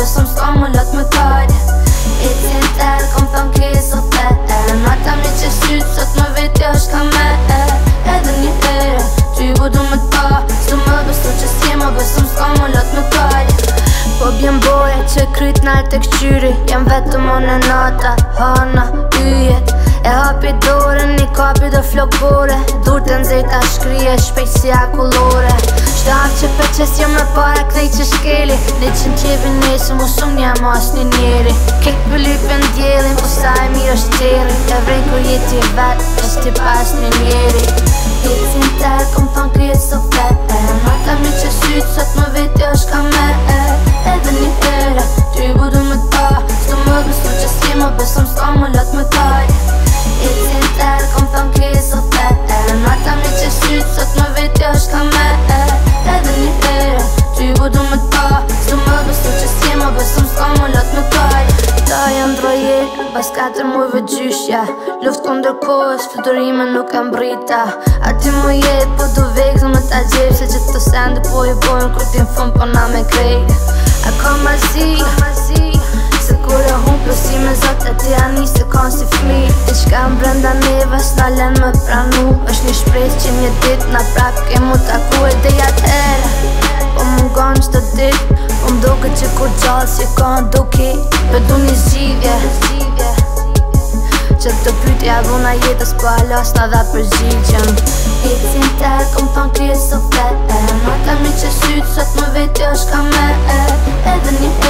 besëm s'ka më lëtë më tajtë E t'i tërë, kom thëm kisë o thetë të mi që sytë, sot më vetë jo është ka me e Edhe një herë, ty bu du më ta Së më besëm që si më besëm s'ka më lëtë më tajtë Po bjen boje, që kryt nalë të këqyri Jem vetë më në nata, hana, yjet E hapi dore, një kapi dhe flokore Dhurë të nëzita shkrije, shpejtë si akullore Dhurë shkrije, si akullore Da që për jam më para këne i që shkele Në qënë qëpën e shumë u shumë një moshë një njëre Kik për ly për në djelën, po sa e mi rështë tjere E vren kërë jetë i vetë, eshte pas një njëre Këtës në tërë, këmë të në këjët sot vetë E më ka më Pas katër muaj vë gjyshja Luft kundër kohës, fluturime nuk po po e brita A ti mu jetë, po të vekë, më Se që të sendë, po i bojmë, kërë ti më fëmë, po na me krejtë A ka ma zi, Se kur e hunë, po si me zotë, a ti ani, se kanë si fmi E që më brenda neve, S'na len me pranu është një shpres që një ditë, na prap ke mu t'a e dhe jatë erë Po më gonë që të ditë, po më doke që kur gjallë, që kanë duke Për du një që të pyti A dhuna jetës po alas dhe dha përgjigjen E cim të e këm të në krije Ma të mi që sytë sot më vetë jo shka me Edhe një e